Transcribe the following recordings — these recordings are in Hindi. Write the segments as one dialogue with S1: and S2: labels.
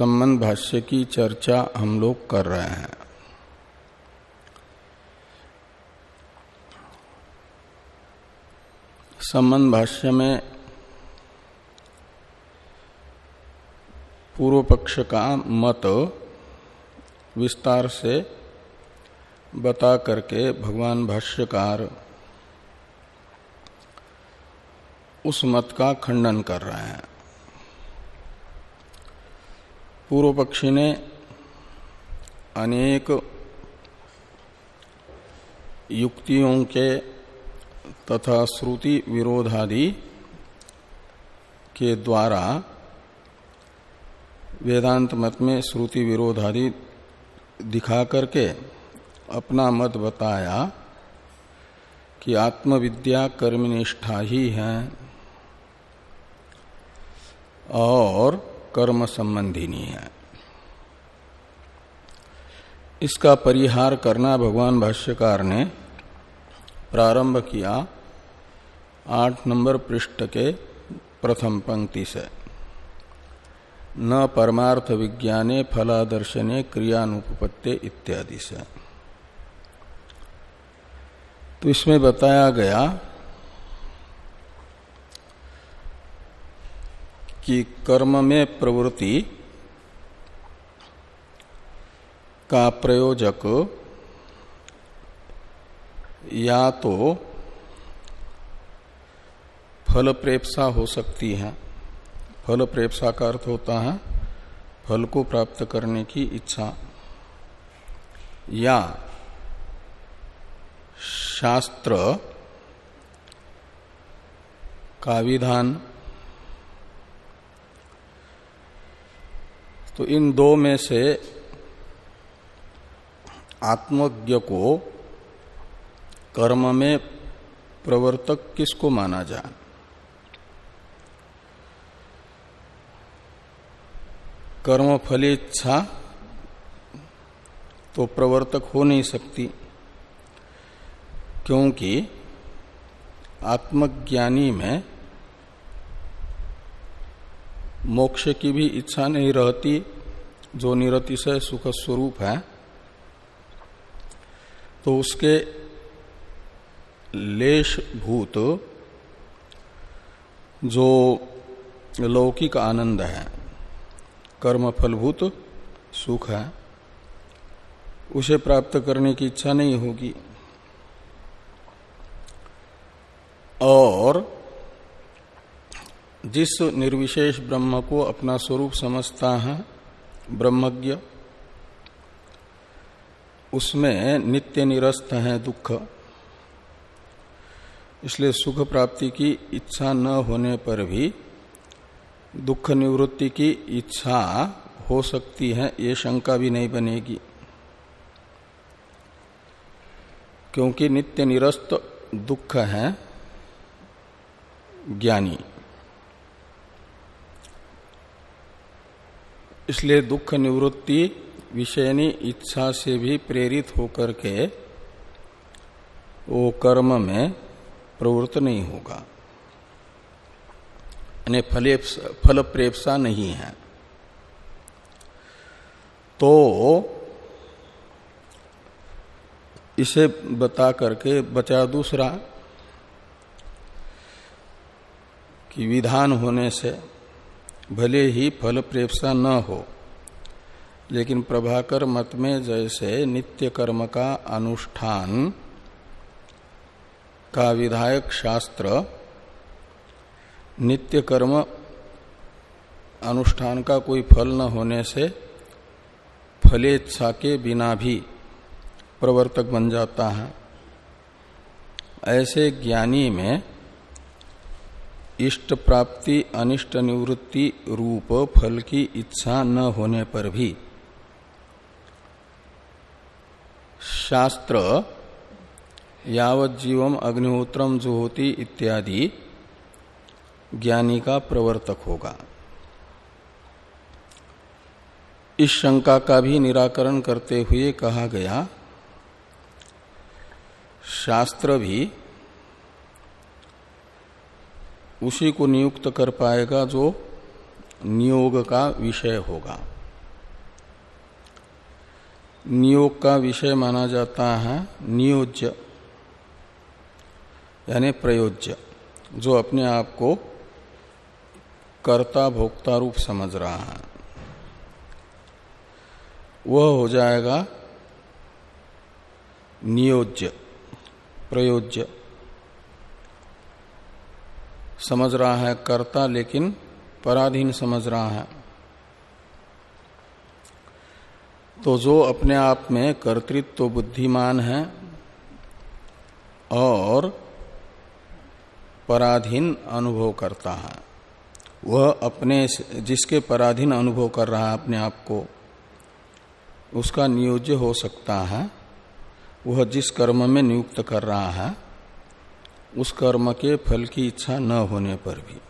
S1: संबंध भाष्य की चर्चा हम लोग कर रहे हैं। संबंध भाष्य में पूर्व पक्ष का मत विस्तार से बता करके भगवान भाष्यकार उस मत का खंडन कर रहे हैं। पूर्व पक्षी ने अनेक युक्तियों के तथा श्रुति विरोधादि के द्वारा वेदांत मत में श्रुति विरोधादि दिखा करके अपना मत बताया कि आत्मविद्या कर्मनिष्ठा ही है। और कर्म संबंधी नहीं है। इसका परिहार करना भगवान भाष्यकार ने प्रारंभ किया आठ नंबर पृष्ठ के प्रथम पंक्ति से। न परमार्थ विज्ञाने, फलादर्शने क्रियानुपत्ते इत्यादि से। तो इसमें बताया गया कि कर्म में प्रवृत्ति का प्रयोजक या तो फल प्रेपसा हो सकती है। फल प्रेपसा का अर्थ होता है फल को प्राप्त करने की इच्छा या शास्त्र का विधान तो इन दो में से आत्मज्ञ को कर्म में प्रवर्तक किसको माना जाए? कर्म फलेच्छा तो प्रवर्तक हो नहीं सकती, क्योंकि आत्मज्ञानी में मोक्ष की भी इच्छा नहीं रहती, जो निरतिशय सुख स्वरूप है। तो उसके लेश भूत, जो लौकिक आनंद है, कर्म फलभूत सुख है, उसे प्राप्त करने की इच्छा नहीं होगी। और जिस निर्विशेष ब्रह्म को अपना स्वरूप समझता है, ब्रह्मज्ञ, उसमें नित्य निरस्त है दुख। इसलिए सुख प्राप्ति की इच्छा न होने पर भी दुख निवृत्ति की इच्छा हो सकती है, ये शंका भी नहीं बनेगी। क्योंकि नित्य निरस्त दुख है ज्ञानी। इसलिए दुख निवृत्ति विषयनी इच्छा से भी प्रेरित होकर के वो कर्म में प्रवृत्त नहीं होगा। फल प्रेपसा नहीं है। तो इसे बता करके बचा दूसरा कि विधान होने से भले ही फल प्रेपसा न हो, लेकिन प्रभाकर मत में जैसे नित्य कर्म का अनुष्ठान का विधायक शास्त्र, नित्य कर्म अनुष्ठान का कोई फल न होने से फलेच्छा के बिना भी प्रवर्तक बन जाता है। ऐसे ज्ञानी में इष्ट प्राप्ति अनिष्ट निवृत्ति रूप फल की इच्छा न होने पर भी। शास्त्र, यावत जीवम अग्निहोत्रम होती इत्यादि ज्ञानी का प्रवर्तक होगा। इस शंका का भी निराकरण करते हुए कहा गया, शास्त्र भी उसी को नियुक्त कर पाएगा जो नियोग का विषय होगा। नियोग का विषय माना जाता है नियोज्य, यानी प्रयोज्य, जो अपने आप को कर्ता भोक्ता रूप समझ रहा है। वह हो जाएगा नियोज्य, प्रयोज्य। समझ रहा है, कर्ता लेकिन पराधीन समझ रहा है। तो जो अपने आप में कर्तृत्व बुद्धिमान है और पराधीन अनुभव करता है, वह अपने जिसके पराधीन अनुभव कर रहा है अपने आप को, उसका नियोज्य हो सकता है, वह जिस कर्म में नियुक्त कर रहा है उस कर्म के फल की इच्छा न होने पर भी।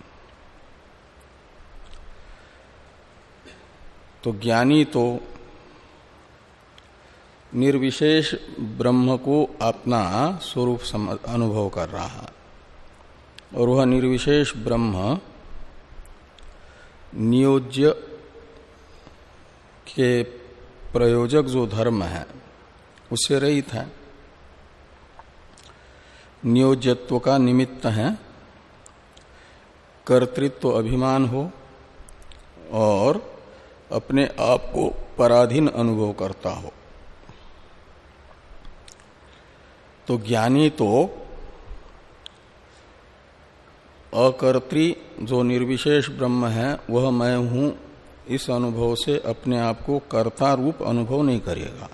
S1: तो ज्ञानी तो निर्विशेष ब्रह्म को अपना स्वरूप अनुभव कर रहा है। और वह निर्विशेष ब्रह्म नियोज्य के प्रयोजक जो धर्म है, उससे रहित है। नियोज्यत्व का निमित्त है। कर्तृत्व अभिमान हो और अपने आप को पराधीन अनुभव करता हो। तो ज्ञानी तो अकर्त्री जो निर्विशेष ब्रह्म है, वह मैं हूँ, इस अनुभव से अपने आप को कर्ता रूप अनुभव नहीं करेगा।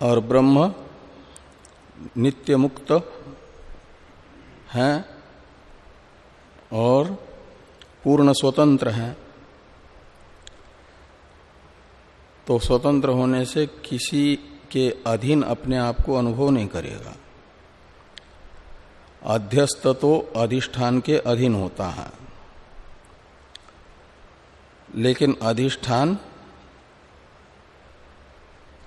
S1: और ब्रह्म नित्य मुक्त है और पूर्ण स्वतंत्र हैं। तो स्वतंत्र होने से किसी के अधीन अपने आप को अनुभव नहीं करेगा। अध्यस्त तो अधिष्ठान के अधीन होता है। लेकिन अधिष्ठान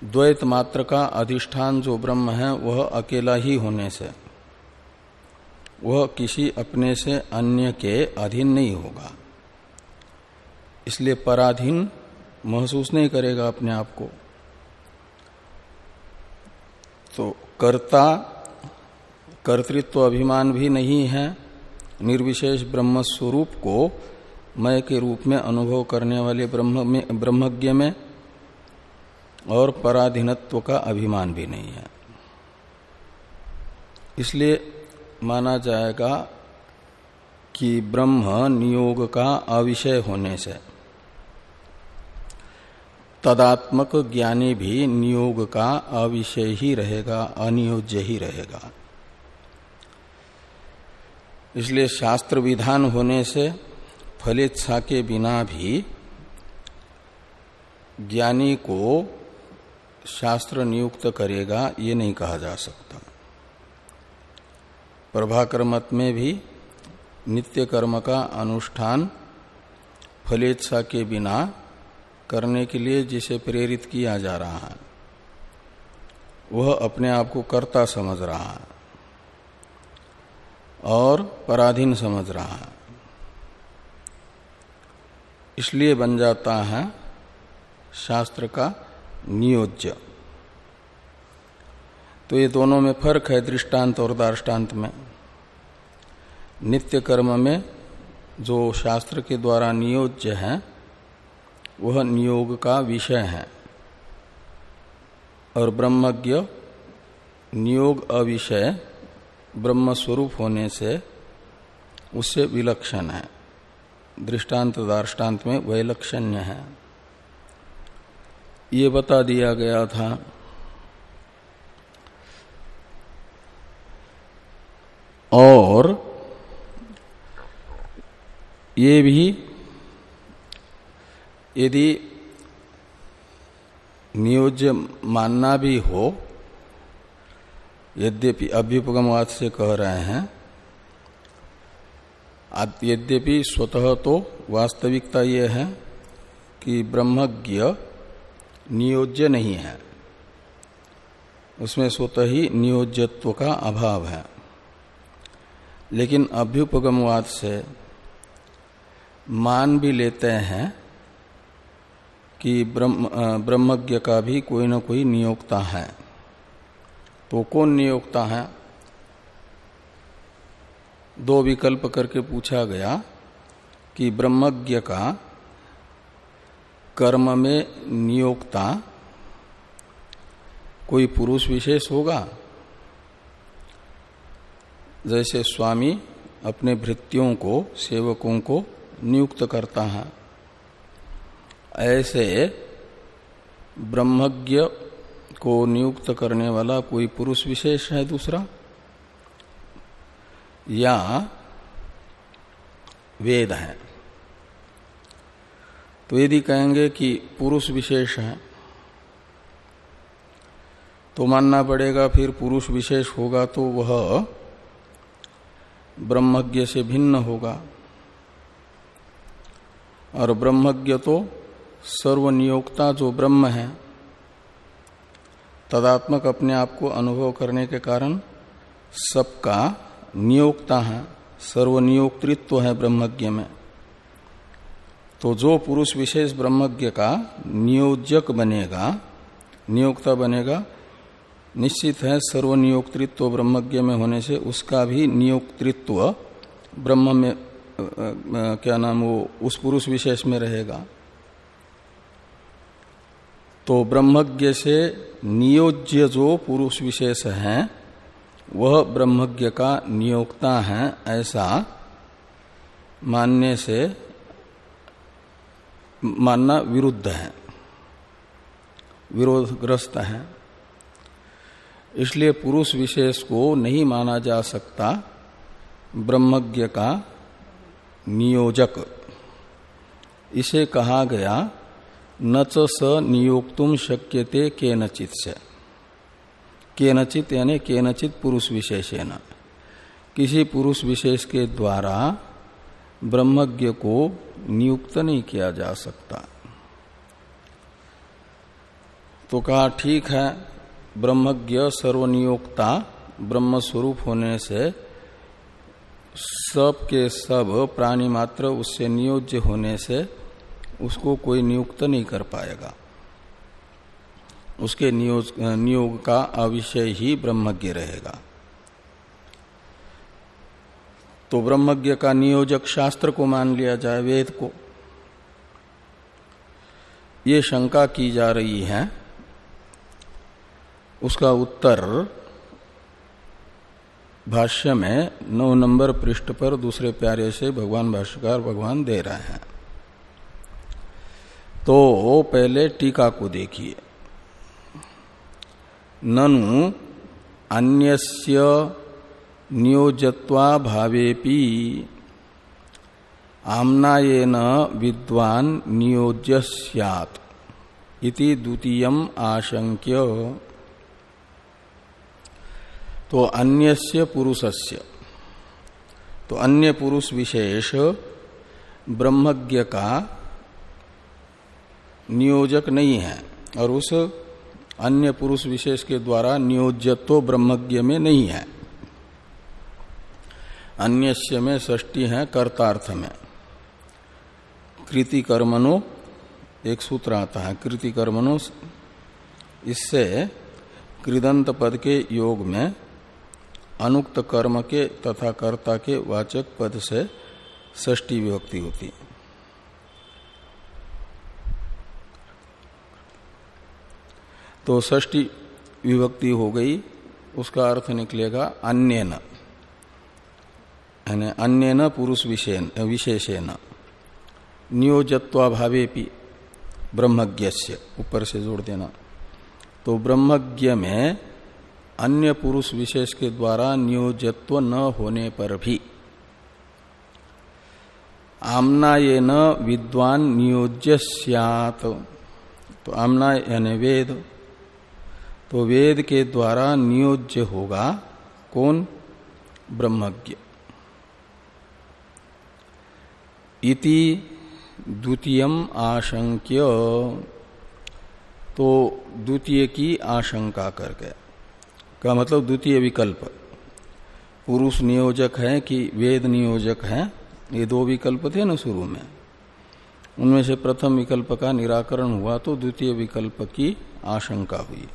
S1: द्वैत मात्र का अधिष्ठान जो ब्रह्म है, वह अकेला ही होने से, वह किसी अपने से अन्य के अधीन नहीं होगा। इसलिए पराधीन महसूस नहीं करेगा अपने आप को। तो कर्ता, कर्तृत्व अभिमान भी नहीं है, निर्विशेष ब्रह्म स्वरूप को मय के रूप में अनुभव करने वाले ब्रह्म में, ब्रह्मज्ञ में और पराधीनत्व का अभिमान भी नहीं है। इसलिए माना जाएगा कि ब्रह्म नियोग का अविषय होने से तदात्मक ज्ञानी भी नियोग का अविषय ही रहेगा, अनियोज्य ही रहेगा। इसलिए शास्त्र विधान होने से फलेच्छा के बिना भी ज्ञानी को शास्त्र नियुक्त करेगा, ये नहीं कहा जा सकता। प्रभाकर मत में भी नित्य कर्म का अनुष्ठान फलेच्छा के बिना करने के लिए जिसे प्रेरित किया जा रहा है, वह अपने आप को कर्ता समझ रहा है और पराधीन समझ रहा है। इसलिए बन जाता है शास्त्र का नियोज्य। तो ये दोनों में फ़र्क है दृष्टांत और दार्टान्त में। नित्य कर्म में जो शास्त्र के द्वारा नियोज्य है, वह नियोग का विषय है। और ब्रह्मज्ञ नियोग अविषय ब्रह्म स्वरूप होने से उससे विलक्षण है। दृष्टांत दार्टान्त में वैलक्षण्य है। ये बता दिया गया था। और ये भी यदि नियोज्य मानना भी हो, यद्यपि अभ्युपगमवाद से कह रहे हैं यद्यपि स्वतः तो वास्तविकता यह है कि ब्रह्मज्ञ नियोज्य नहीं है। उसमें स्वतः ही नियोज्यत्व का अभाव है। लेकिन अभ्युपगमवाद से मान भी लेते हैं कि ब्रह्म ब्रह्मज्ञ का भी कोई ना कोई नियोक्ता है। तो कौन नियोक्ता है? दो विकल्प करके पूछा गया कि ब्रह्मज्ञ का कर्म में नियोक्ता, कोई पुरुष विशेष होगा? जैसे स्वामी अपने भृत्यों को, सेवकों को नियुक्त करता है। ऐसे ब्रह्मज्ञ को नियुक्त करने वाला कोई पुरुष विशेष है दूसरा? या वेद है। तो यदि कहेंगे कि पुरुष विशेष है। तो मानना पड़ेगा फिर पुरुष विशेष होगा तो वह ब्रह्मज्ञ से भिन्न होगा। और ब्रह्मज्ञ तो सर्वनियोक्ता जो ब्रह्म है, तदात्मक अपने आप को अनुभव करने के कारण सबका नियोक्ता है, सर्वनियोक्तृत्व है ब्रह्मज्ञ में। तो जो पुरुष विशेष ब्रह्मज्ञ का नियोजक बनेगा, नियोक्ता बनेगा, निश्चित है सर्वनियोक्तृत्व ब्रह्मज्ञ में होने से उसका भी नियोक्तृत्व ब्रह्म में क्या नाम वो, उस पुरुष विशेष में रहेगा। तो ब्रह्मज्ञ से नियोज्य जो पुरुष विशेष है, वह ब्रह्मज्ञ का नियोक्ता है, ऐसा मानने से मानना विरुद्ध है। विरोधग्रस्त है। इसलिए पुरुष विशेष को नहीं माना जा सकता। ब्रह्मज्ञ का नियोजक। इसे कहा गया, न च स नियोक्तुम शक्यते के नचित से। के नचित यानी के नचित पुरुष विशेषेण। किसी पुरुष विशेष के द्वारा ब्रह्मज्ञ को नियुक्त नहीं किया जा सकता। तो कहा ठीक है ब्रह्मज्ञ सर्वनियोक्ता ब्रह्म स्वरूप होने से सब के सब प्राणी मात्र उससे नियोज्य होने से उसको कोई नियुक्त नहीं कर पाएगा। उसके नियोग, नियोग का अविषय ही ब्रह्मज्ञ रहेगा। तो ब्रह्मज्ञ का नियोजक शास्त्र को मान लिया जाए, वेद को। ये शंका की जा रही है। उसका उत्तर भाष्य में नौ नंबर पृष्ठ पर दूसरे प्यारे से भगवान भाष्यकार भगवान दे रहे हैं। तो पहले टीका को देखिए। ननु अन्यस्य नियोजत्वा भावेपि आमनायेन विद्वान नियोज्य सैत् इति द्वितीय आशंक्य तो अन्यस्य पुरुषस्य। तो अन्य पुरुष विशेष ब्रह्मज्ञ का नियोजक नहीं है और उस अन्य पुरुष विशेष के द्वारा नियोज्यत्व ब्रह्मज्ञ में नहीं है। अन्यस्य में षष्टि है कर्तार्थ में। कृति कर्मनो एक सूत्र आता है, कृति कर्मनो इससे कृदंत पद के योग में अनुक्त कर्म के तथा कर्ता के वाचक पद से षष्टी विभक्ति होती। तो षष्टी विभक्ति हो गई, उसका अर्थ निकलेगा अन्य न अन्य न पुरुष विशेषेण। नियोजत्वाभावे भी ब्रह्मज्ञ से ऊपर से जोड़ देना। तो ब्रह्मज्ञ में अन्य पुरुष विशेष के द्वारा नियोजत्व न होने पर भी आमना ये न विद्वान नियोज्य सियात। तो आमना यानी वेद। तो वेद के द्वारा नियोज्य होगा कौन? ब्रह्मज्ञ। इति द्वितीय आशंक्य। तो द्वितीय की आशंका करके। का मतलब द्वितीय विकल्प। पुरुष नियोजक है कि वेद नियोजक है, ये दो विकल्प थे ना शुरू में। उनमें से प्रथम विकल्प का निराकरण हुआ तो द्वितीय विकल्प की आशंका हुई।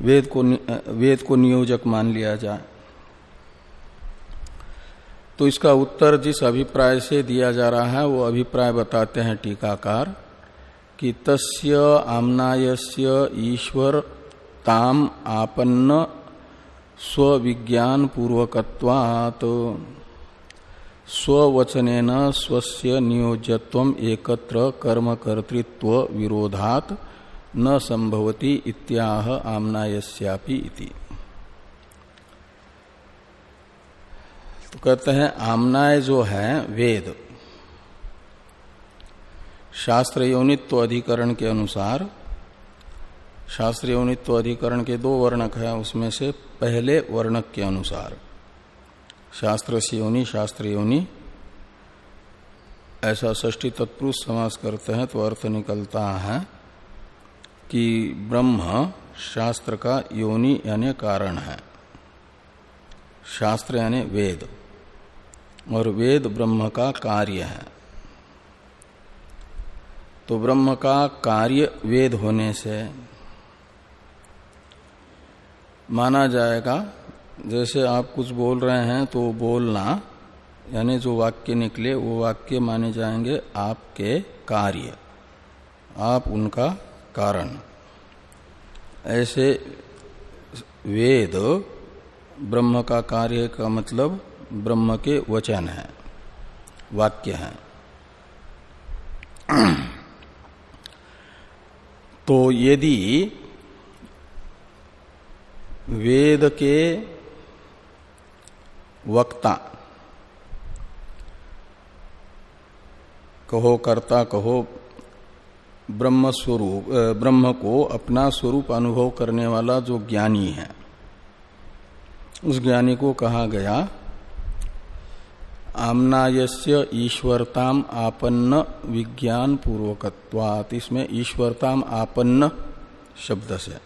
S1: वेद को वेद को नियोजक मान लिया जाए तो इसका उत्तर जिस अभिप्राय से दिया जा रहा है, वो अभिप्राय बताते हैं टीकाकार, कि तस्य आमनायस्य ईश्वर ताम आपन्न स्विज्ञान पूर्वकत्वात् स्वचन स्वस्य नियोजत्व एकत्र कर्मकर्तृत्व विरोधात न संभवती इत्याह आमनायस्यापि इति। तो कहते हैं आमनाय जो है, वेद। शास्त्र योनित्व अधिकरण के अनुसार शास्त्र योनित्व अधिकरण के दो वर्णक है, उसमें से पहले वर्णक के अनुसार। शास्त्र से योनि शास्त्र योनि ऐसा ष्टी तत्पुरुष समास करते हैं तो अर्थ निकलता है कि ब्रह्म शास्त्र का योनि यानी कारण है। शास्त्र यानी वेद। और वेद ब्रह्म का कार्य है। तो ब्रह्म का कार्य वेद होने से माना जाएगा, जैसे आप कुछ बोल रहे हैं तो बोलना, यानी जो वाक्य निकले वो वाक्य माने जाएँगे आपके कार्य, आप उनका कारण। ऐसे वेद ब्रह्म का कार्य का मतलब ब्रह्म के वचन है, वाक्य है। तो यदि वेद के वक्ता कहो, कर्ता कहो, ब्रह्म स्वरूप ब्रह्म को अपना स्वरूप अनुभव करने वाला जो ज्ञानी है, उस ज्ञानी को कहा गया आमनायस्य ईश्वरताम आपन्न विज्ञान पूर्वकत्वात इसमें ईश्वरताम आपन्न शब्द से।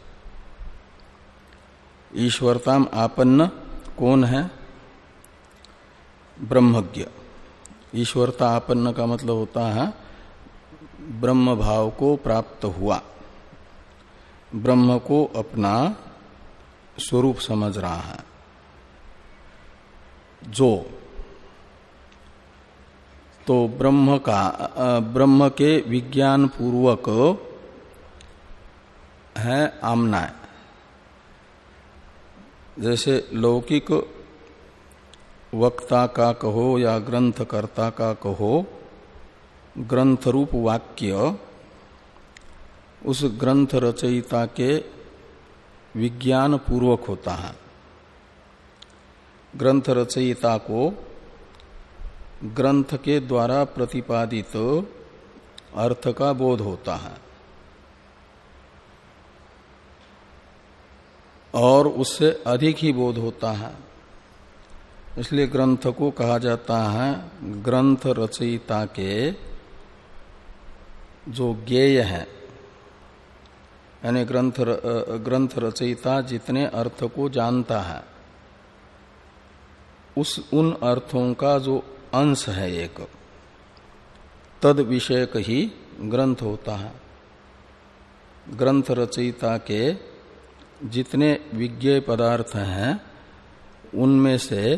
S1: ईश्वरताम आपन्न कौन है? ब्रह्मज्ञ। ईश्वरता आपन्न का मतलब होता है ब्रह्म भाव को प्राप्त हुआ। ब्रह्म को अपना स्वरूप समझ रहा है। जो तो ब्रह्म का ब्रह्म के विज्ञान पूर्वक है आमना जैसे लौकिक वक्ता का कहो या ग्रंथकर्ता का कहो ग्रंथ रूप वाक्य उस ग्रंथ रचयिता के विज्ञान पूर्वक होता है। ग्रंथ रचयिता को ग्रंथ के द्वारा प्रतिपादित अर्थ का बोध होता है। और उससे अधिक ही बोध होता है। इसलिए ग्रंथ को कहा जाता है, ग्रंथ रचयिता के जो ज्ञेय है। यानी ग्रंथ ग्रंथ रचयिता जितने अर्थ को जानता है, उस उन अर्थों का जो अंश है एक। तद विषयक ही ग्रंथ होता है। ग्रंथ रचयिता के जितने विज्ञ पदार्थ हैं, उनमें से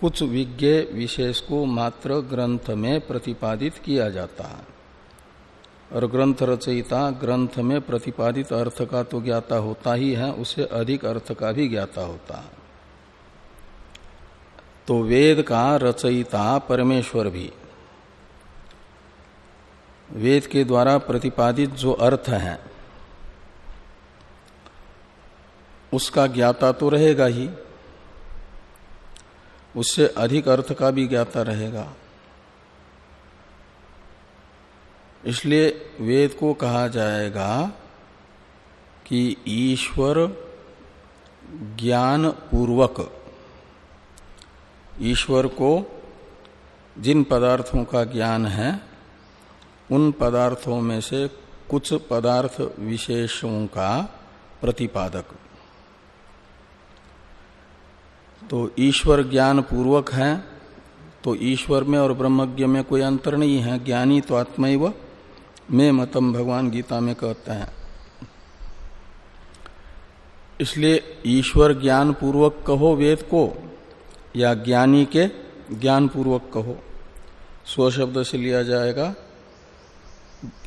S1: कुछ विज्ञ विशेष को मात्र ग्रंथ में प्रतिपादित किया जाता है। और ग्रंथ रचयिता ग्रंथ में प्रतिपादित अर्थ का तो ज्ञाता होता ही है, उसे अधिक अर्थ का भी ज्ञाता होता है। तो वेद का रचयिता परमेश्वर भी। वेद के द्वारा प्रतिपादित जो अर्थ है, उसका ज्ञाता तो रहेगा ही। उससे अधिक अर्थ का भी ज्ञाता रहेगा। इसलिए वेद को कहा जाएगा कि ईश्वर ज्ञान पूर्वक ईश्वर को जिन पदार्थों का ज्ञान है, उन पदार्थों में से कुछ पदार्थ विशेषों का प्रतिपादक। तो ईश्वर ज्ञान पूर्वक है तो ईश्वर में और ब्रह्मज्ञ में कोई अंतर नहीं है, ज्ञानी तो आत्मा में मतम भगवान गीता में कहते हैं। इसलिए ईश्वर ज्ञान पूर्वक कहो वेद को या ज्ञानी के ज्ञान पूर्वक कहो। स्व शब्द से लिया जाएगा,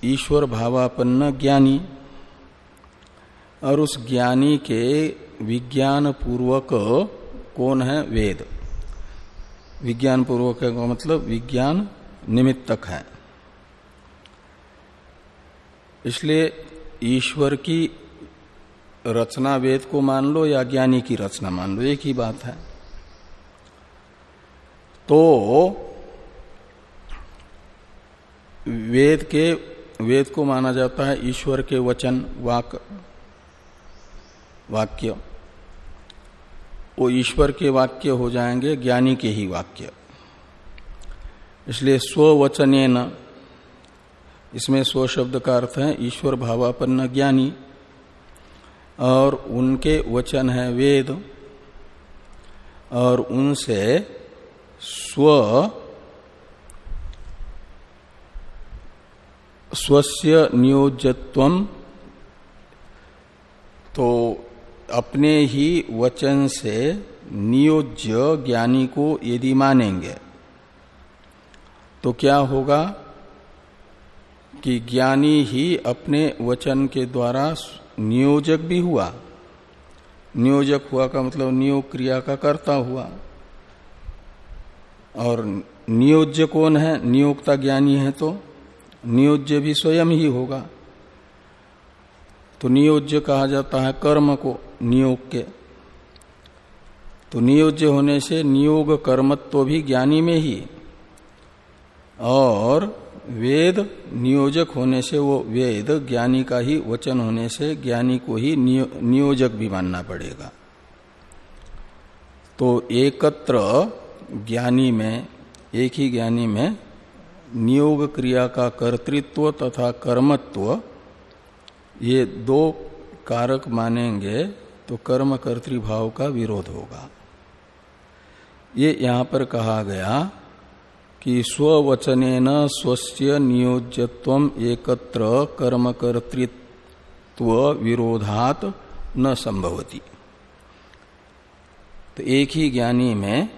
S1: ईश्वर भावापन्न ज्ञानी। और उस ज्ञानी के विज्ञान पूर्वक कौन है? वेद। विज्ञान पूर्वक का मतलब? विज्ञान निमित्तक है। इसलिए ईश्वर की रचना वेद को मान लो या ज्ञानी की रचना मान लो, एक ही बात है। तो वेद के, वेद को माना जाता है ईश्वर के वचन, वाक, वाक्य। वो ईश्वर के वाक्य हो जाएँगे, ज्ञानी के ही वाक्य। इसलिए स्ववचन न इसमें स्व शब्द का अर्थ है ईश्वर भावापन्न ज्ञानी, और उनके वचन है वेद, और उनसे स्व, स्वस्य नियोजत्व तो अपने ही वचन से नियोज्य ज्ञानी को यदि मानेंगे तो क्या होगा कि ज्ञानी ही अपने वचन के द्वारा नियोजक भी हुआ? नियोजक हुआ का मतलब नियोग क्रिया का कर्ता हुआ। और नियोज्य कौन है? नियोक्ता ज्ञानी है तो नियोज्य भी स्वयं ही होगा। तो नियोज्य कहा जाता है कर्म को नियोग के। तो नियोज्य होने से नियोग कर्मत्व भी ज्ञानी में ही और वेद नियोजक होने से वो वेद ज्ञानी का ही वचन होने से ज्ञानी को ही नियो, नियोजक भी मानना पड़ेगा। तो एकत्र ज्ञानी में, एक ही ज्ञानी में नियोग क्रिया का कर्तृत्व तथा कर्मत्व, ये दो कारक मानेंगे तो कर्म कर्तृभाव का विरोध होगा। ये यहाँ पर कहा गया कि स्ववचन स्वस्य नियोज्यत्व एकत्र कर्म कर्तृत्व विरोधात न संभवती। तो एक ही ज्ञानी में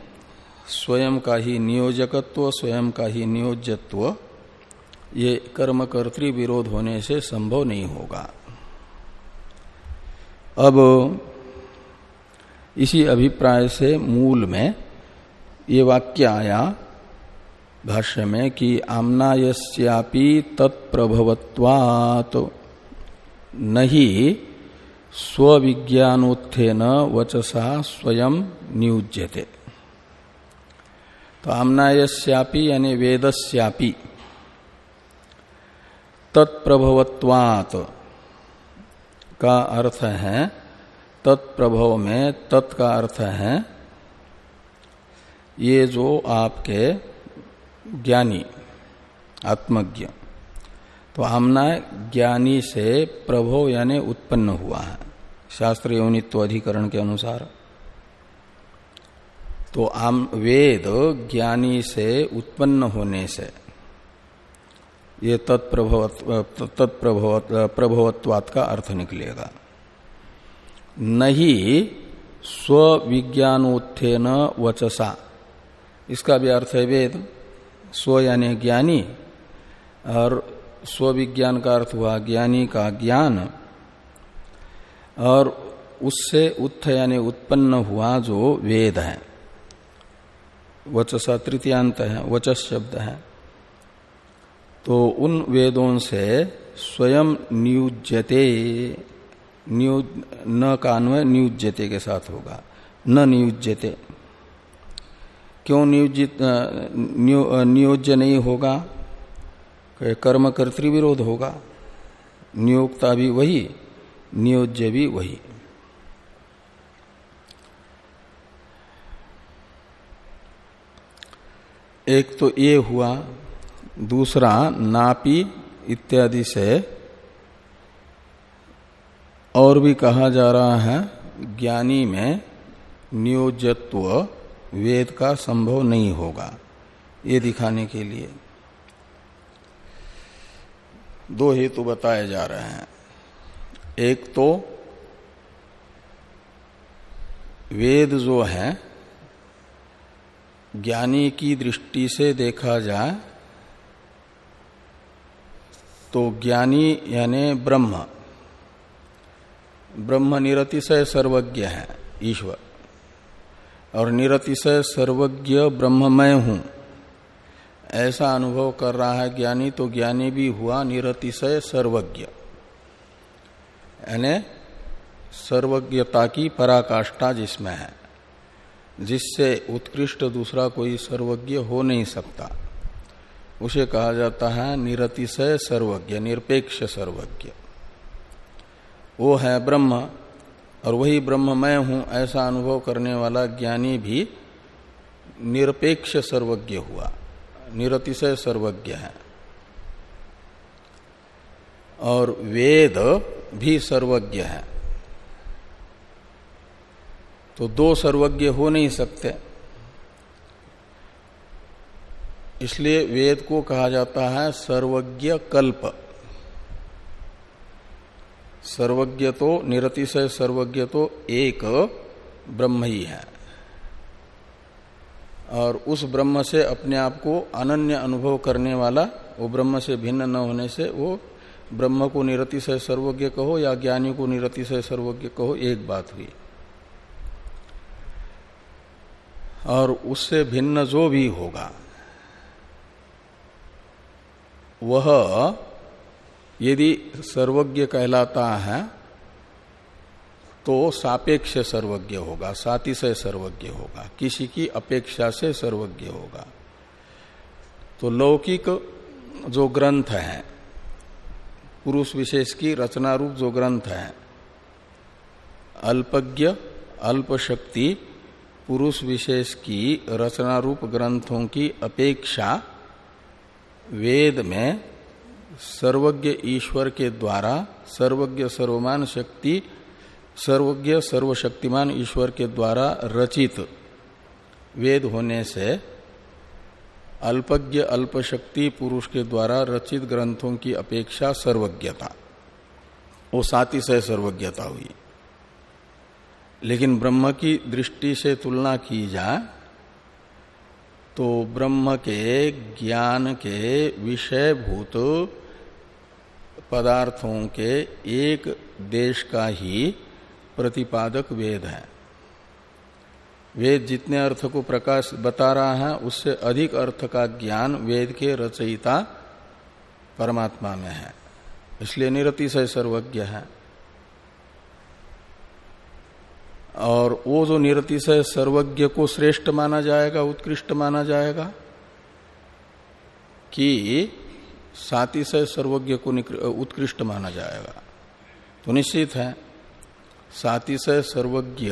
S1: स्वयं का ही नियोजकत्व, स्वयं का ही नियोज्यत्व, ये कर्म कर्तृ विरोध होने से संभव नहीं होगा। अब इसी अभिप्राय से मूल में ये वाक्य आया भाष्य में कि आमनायस्यापि तत्प्रभवत्वात् नहीं स्विज्ञानोत्थेन वचसा स्वयं नियुज्यते। तो आमनायस्यापि यानी वेदस्यापि। तत्प्रभवत्वात्। का अर्थ है, तत्प्रभव में तत् का अर्थ है, ये जो आपके ज्ञानी, आत्मज्ञ। तो आमना ज्ञानी से प्रभो यानी उत्पन्न हुआ है। शास्त्र योनित्व अधिकरण के अनुसार। तो आम वेद ज्ञानी से उत्पन्न होने से ये तत्प्रभवत्वात् का अर्थ निकलेगा। नहीं स्विज्ञानोत्थेन वचसा। इसका भी अर्थ है वेद। स्व यानी ज्ञानी। और स्व विज्ञान का अर्थ हुआ ज्ञानी का ज्ञान। और उससे उत्थ यानी उत्पन्न हुआ जो वेद है। वचसा तृतीयांत है, वचस शब्द है। तो उन वेदों से स्वयं नियुज्यते नियुज न कान्वय नियुज्यते के साथ होगा। न नियुज्यते। क्यों नियोजित नियोज्य नहीं होगा? कर्म कर्तृ विरोध होगा। नियोक्ता भी वही, नियोज्य भी वही। एक तो ये हुआ, दूसरा नापी इत्यादि से और भी कहा जा रहा है, ज्ञानी में नियोजत्व वेद का संभव नहीं होगा, ये दिखाने के लिए। दो हेतु बताए जा रहे हैं। एक तो वेद जो है ज्ञानी की दृष्टि से देखा जाए तो ज्ञानी यानी ब्रह्म। ब्रह्म निरतिशय सर्वज्ञ है, ईश्वर। और निरतिशय सर्वज्ञ ब्रह्ममय हूँ। ऐसा अनुभव कर रहा है ज्ञानी तो ज्ञानी भी हुआ निरतिशय सर्वज्ञ। यानी सर्वज्ञता की पराकाष्ठा जिसमें है। जिससे उत्कृष्ट दूसरा कोई सर्वज्ञ हो नहीं सकता। उसे कहा जाता है निरतिशय सर्वज्ञ, निरपेक्ष सर्वज्ञ। वो है ब्रह्म, और वही ब्रह्म मैं हूँ, ऐसा अनुभव करने वाला ज्ञानी भी निरपेक्ष सर्वज्ञ हुआ, निरतिशय सर्वज्ञ है। और वेद भी सर्वज्ञ है। तो दो सर्वज्ञ हो नहीं सकते। इसलिए वेद को कहा जाता है सर्वज्ञ कल्प। सर्वज्ञ तो निरतिशय सर्वज्ञ तो एक ब्रह्म ही है। और उस ब्रह्म से अपने आप को अनन्य अनुभव करने वाला, वो ब्रह्म से भिन्न न होने से वो ब्रह्म को निरतिशय सर्वज्ञ कहो या ज्ञानी को निरतिशय सर्वज्ञ कहो, एक बात हुई। और उससे भिन्न जो भी होगा, वह यदि सर्वज्ञ कहलाता है तो सापेक्ष सर्वज्ञ होगा सातिशय सर्वज्ञ होगा, किसी की अपेक्षा से सर्वज्ञ होगा। तो लौकिक जो ग्रंथ है, पुरुष विशेष की रचना रूप जो ग्रंथ है, अल्पज्ञ अल्प शक्ति पुरुष विशेष की रचना रूप ग्रंथों की अपेक्षा वेद में सर्वज्ञ ईश्वर के द्वारा सर्वज्ञ सर्वमान शक्ति, सर्वज्ञ सर्वशक्तिमान ईश्वर के द्वारा रचित वेद होने से अल्पज्ञ अल्पशक्ति पुरुष के द्वारा रचित ग्रंथों की अपेक्षा सर्वज्ञता, वो साति से सर्वज्ञता हुई। लेकिन ब्रह्म की दृष्टि से तुलना की जाए तो ब्रह्म के ज्ञान के विषयभूत पदार्थों के एक देश का ही प्रतिपादक वेद है। वेद जितने अर्थ को प्रकाश बता रहा है, उससे अधिक अर्थ का ज्ञान वेद के रचयिता परमात्मा में है। इसलिए निरतिशय सर्वज्ञ है। और वो जो निरतिशय सर्वज्ञ को श्रेष्ठ माना जाएगा, उत्कृष्ट माना जाएगा, कि सातिशय सर्वज्ञ को उत्कृष्ट माना जाएगा। तो निश्चित है सातिशय सर्वज्ञ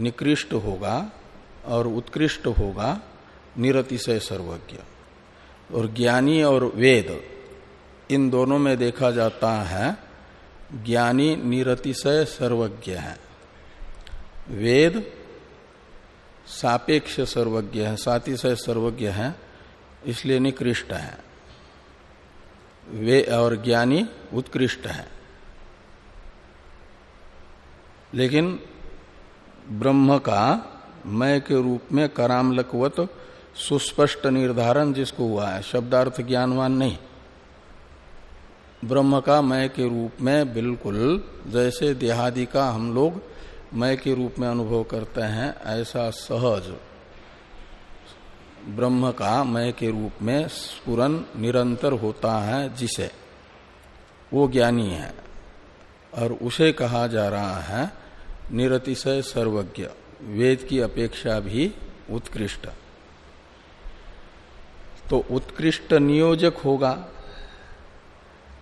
S1: निकृष्ट होगा और उत्कृष्ट होगा निरतिशय सर्वज्ञ। और ज्ञानी और वेद, इन दोनों में देखा जाता है ज्ञानी निरतिशय सर्वज्ञ है। वेद सापेक्ष सर्वज्ञ है सातिशय सर्वज्ञ है, इसलिए निकृष्ट है। वे और ज्ञानी उत्कृष्ट है। लेकिन ब्रह्म का मय के रूप में करामलकवत सुस्पष्ट निर्धारण जिसको हुआ है, शब्दार्थ ज्ञानवान नहीं। ब्रह्म का मय के रूप में बिल्कुल, जैसे देहादि का हम लोग मय के रूप में अनुभव करते हैं, ऐसा सहज। ब्रह्म का मय के रूप में स्पुरन निरंतर होता है जिसे। वो ज्ञानी है, और उसे कहा जा रहा है, निरतिशय सर्वज्ञ। वेद की अपेक्षा भी उत्कृष्ट। तो उत्कृष्ट नियोजक होगा।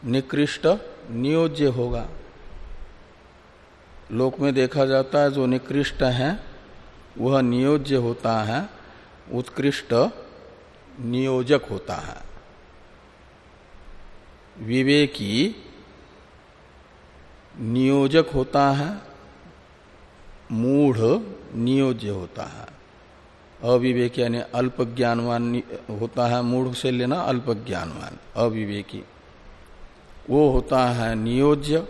S1: निकृष्ट नियोज्य होगा। लोक में देखा जाता है, जो निकृष्ट है, वह नियोज्य होता है, उत्कृष्ट नियोजक होता है। विवेकी नियोजक होता है, मूढ़ नियोज्य होता है। अविवेक यानी अल्प ज्ञानवान होता है, मूढ़ से लेना अल्प ज्ञानवान अविवेकी। वो होता है नियोज्य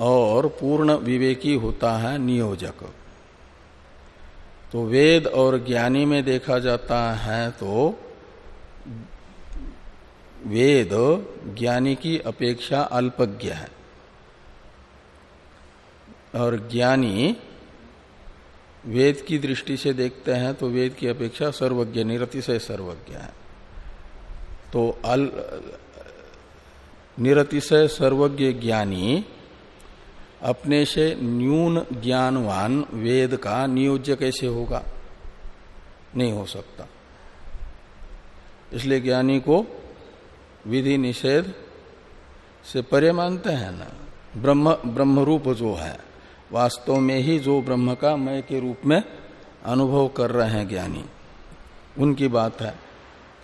S1: और पूर्ण विवेकी होता है नियोजक। तो वेद और ज्ञानी में देखा जाता है तो वेद ज्ञानी की अपेक्षा अल्पज्ञ है। और ज्ञानी वेद की दृष्टि से देखते हैं तो वेद की अपेक्षा सर्वज्ञ निरति से सर्वज्ञ है। तो अल निरतिशय सर्वज्ञ ज्ञानी, अपने से न्यून ज्ञानवान वेद का नियोज्य कैसे होगा। नहीं हो सकता। इसलिए ज्ञानी को विधि निषेध से परे मानते हैं ना। ब्रह्म ब्रह्म रूप जो है, वास्तव में ही जो ब्रह्म का मय के रूप में अनुभव कर रहे हैं ज्ञानी, उनकी बात है।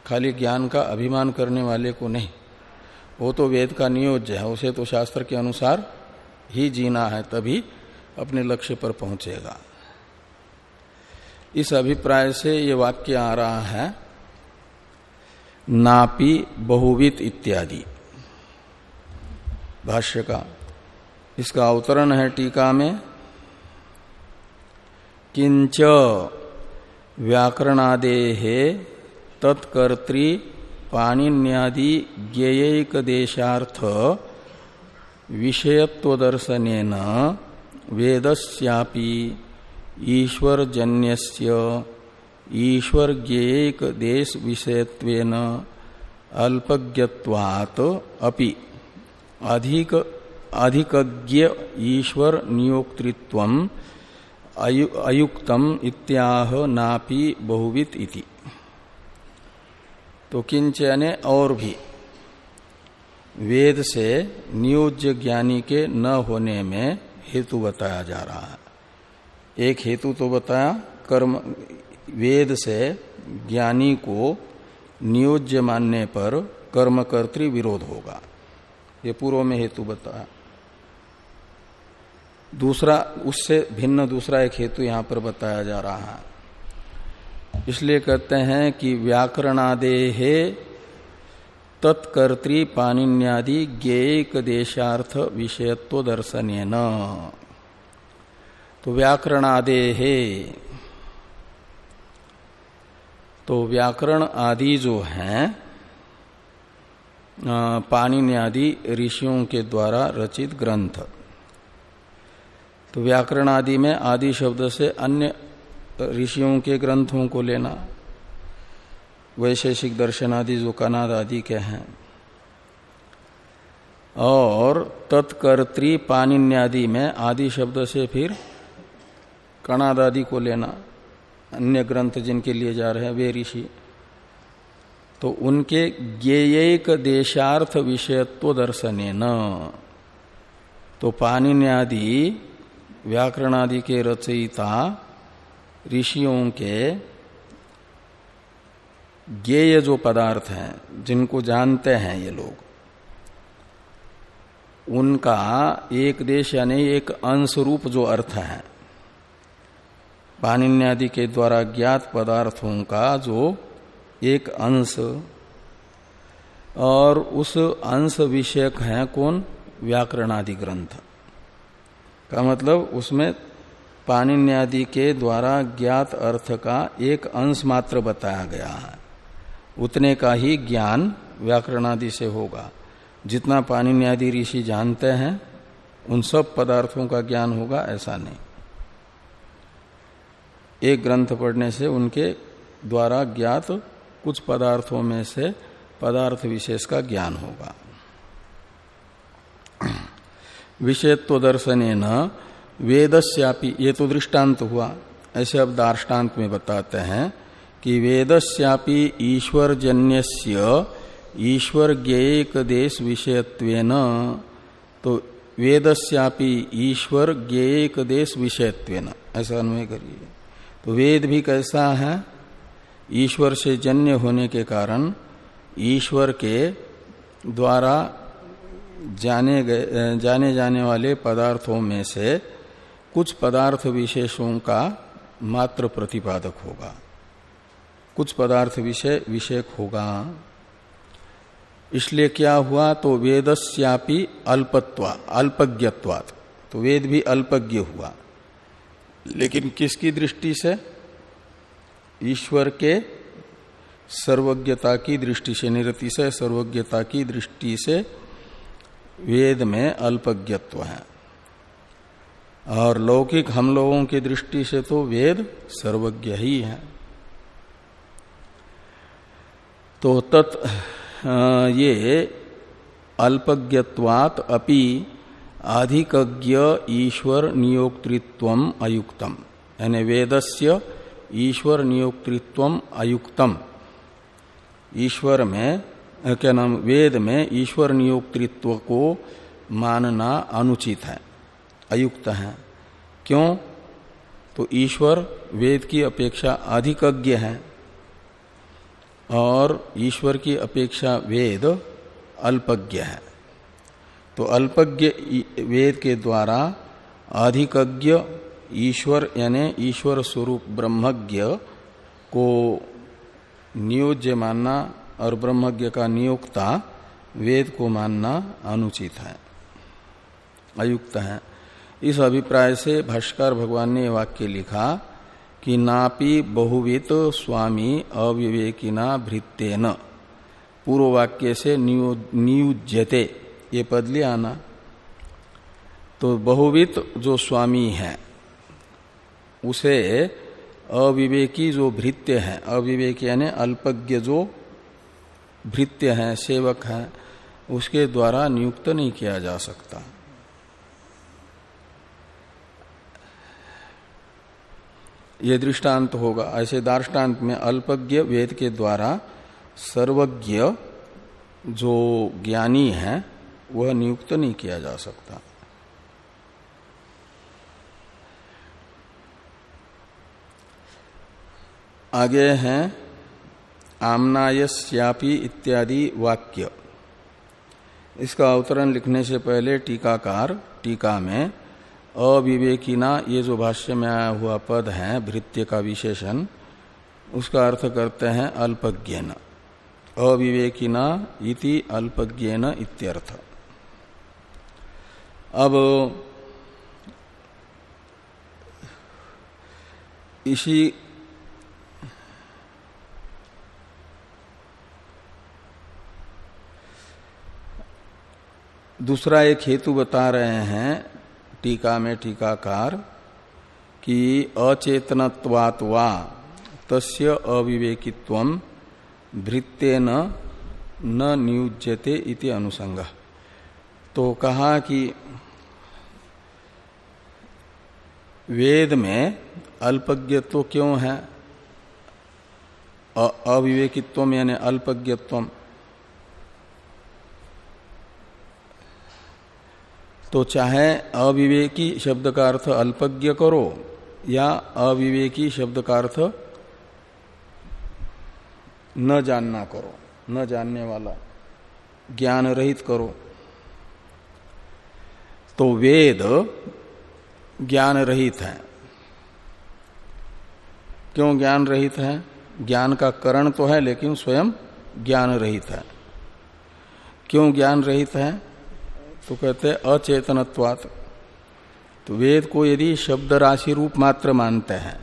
S1: खाली ज्ञान का अभिमान करने वाले को नहीं। वो तो वेद का नियोज्य है, उसे तो शास्त्र के अनुसार ही जीना है, तभी अपने लक्ष्य पर पहुंचेगा। इस अभिप्राय से ये वाक्य आ रहा है, नापी बहुवित इत्यादि। भाष्य का। इसका अवतरण है टीका में, किंच व्याकरणादे तत्कर्तृ पाणिन्यादि ज्ञेयक देशार्थ विषयत्वदर्शन वेदस्यापि ईश्वरजन्यस्य ईश्वर ज्ञेक देश विषयत्वेन अल्पज्ञत्वात् अपि अधिक अधिकज्ञ ईश्वर नियोक्तृत्व अयुक्तम इत्याह नापि बहुवित इति। तो किंच यानी और भी। वेद से नियोज्य ज्ञानी के न होने में हेतु बताया जा रहा है। एक हेतु तो बताया, कर्म, वेद से ज्ञानी को नियोज्य मानने पर कर्मकर्तृ विरोध होगा। ये पूर्व में हेतु बताया। दूसरा, उससे भिन्न दूसरा एक हेतु यहाँ पर बताया जा रहा है। इसलिए कहते हैं कि व्याकरणादे तत्कर्तृ पाणिन्यादि ज्ञेक देशार्थ विषयत्व दर्शन तो व्याकरणादे तो व्याकरण आदि जो हैं पाणिनि आदि ऋषियों के द्वारा रचित ग्रंथ। तो व्याकरण आदि में आदि शब्द से अन्य ऋषियों के ग्रंथों को लेना, वैशेषिक दर्शन आदि जो कनाद आदि के हैं। और तत्कर्त्री पानिन्यादि में आदि शब्द से फिर कणाद आदि को लेना, अन्य ग्रंथ जिनके लिए जा रहे हैं, वे ऋषि। तो उनके ज्ञेयक देशार्थ विषयत्व दर्शन न तो पानिन्यादि व्याकरणादि के रचयिता ऋषियों के ज्ञेय जो पदार्थ हैं, जिनको जानते हैं ये लोग, उनका एक देश यानी एक अंश रूप जो अर्थ है पानिन्यादि के द्वारा ज्ञात पदार्थों का जो एक अंश, और उस अंश विषयक है कौन? व्याकरणादि ग्रंथ। का मतलब उसमें पाणिन्यादि के द्वारा ज्ञात अर्थ का एक अंश मात्र बताया गया है। उतने का ही ज्ञान व्याकरणादि से होगा। जितना पाणिन्यादि ऋषि जानते हैं, उन सब पदार्थों का ज्ञान होगा, ऐसा नहीं। एक ग्रंथ पढ़ने से उनके द्वारा ज्ञात कुछ पदार्थों में से पदार्थ विशेष का ज्ञान होगा। विषयत्व दर्शन न वेदस्यापि, ये तो दृष्टांत हुआ। ऐसे अब दार्टान्त में बताते हैं कि वेदस्यापि ईश्वर जन्य ईश्वर ज्ञेक देश विषयत्वेन तो वेदस्यापि ईश्वर ज्ञेक देश विषयत्वेन ऐसा अन्वय करिए। तो वेद भी कैसा है? ईश्वर से जन्य होने के कारण ईश्वर के द्वारा जाने गए, जाने जाने वाले पदार्थों में से कुछ पदार्थ विशेषों का मात्र प्रतिपादक होगा। कुछ पदार्थ विषय, विषयक होगा। इसलिए क्या हुआ तो वेदस्यापि अल्पत्वा, अल्पज्ञत्वात्। तो वेद भी अल्पज्ञ हुआ। लेकिन किसकी दृष्टि से? ईश्वर के सर्वज्ञता की दृष्टि से निरति से सर्वज्ञता की दृष्टि से वेद में अल्पज्ञत्व है। और लौकिक हम लोगों की दृष्टि से तो वेद सर्वज्ञ ही है। तो तत् ये अल्पज्ञत्वात अपि अधिकज्ञ ईश्वर नियोक्तृत्व अयुक्तम। यानी वेदस्य ईश्वर नियोक्तृत्व अयुक्तम। ईश्वर में, क्या नाम, वेद में ईश्वर नियोक्तृत्व को मानना अनुचित है। अयुक्त है। क्यों? तो ईश्वर वेद की अपेक्षा अधिकज्ञ है और ईश्वर की अपेक्षा वेद अल्पज्ञ है। तो अल्पज्ञ वेद के द्वारा अधिकज्ञ ईश्वर यानी ईश्वर स्वरूप ब्रह्मज्ञ को नियोज्य मानना और ब्रह्मज्ञ का नियोक्ता वेद को मानना अनुचित है। अयुक्त है। इस अभिप्राय से भाष्कर भगवान ने वाक्य लिखा कि नापी बहुवित स्वामी अविवेकिना भृत्यन। पूर्व वाक्य से नियुज्यते, ये पद ले आना। तो बहुवित जो स्वामी है, उसे अविवेकी जो भृत्य है, अविवेकी यानी अल्पज्ञ जो भृत्य है, सेवक है, उसके द्वारा नियुक्त नहीं किया जा सकता। ये दृष्टांत होगा। ऐसे दार्टान्त में अल्पज्ञ वेद के द्वारा सर्वज्ञ जो ज्ञानी है, वह नियुक्त नहीं किया जा सकता। आगे हैं, आमनायस्यापी इत्यादि वाक्य। इसका अवतरण लिखने से पहले टीकाकार, टीका में अविवेकिना, ये जो भाष्य में आया हुआ पद है, भृत्य का विशेषण, उसका अर्थ करते हैं अल्पज्ञन। अविवेकिना इति अल्पज्ञन इत्यर्थ। अब, इसी दूसरा एक हेतु बता रहे हैं टीका में टीकाकार कि अचेतनत्वात् वा तस्य अविवेकित्व भृत्येन न नियुज्यते इति अनुसंग। तो कहा कि वेद में अल्पज्ञत्व क्यों है? अविवेकित्व यानी अल्पज्ञत्व। तो चाहे अविवेकी शब्द का अर्थ अल्पज्ञ करो या अविवेकी शब्द का अर्थ न जानना करो, न जानने वाला, ज्ञान रहित करो। तो वेद ज्ञान रहित है। क्यों ज्ञान रहित है? ज्ञान का करण तो है, लेकिन स्वयं ज्ञान रहित है। क्यों ज्ञान रहित है? तो कहते हैं, अचेतनत्वात। तो वेद को यदि शब्द राशि रूप मात्र मानते हैं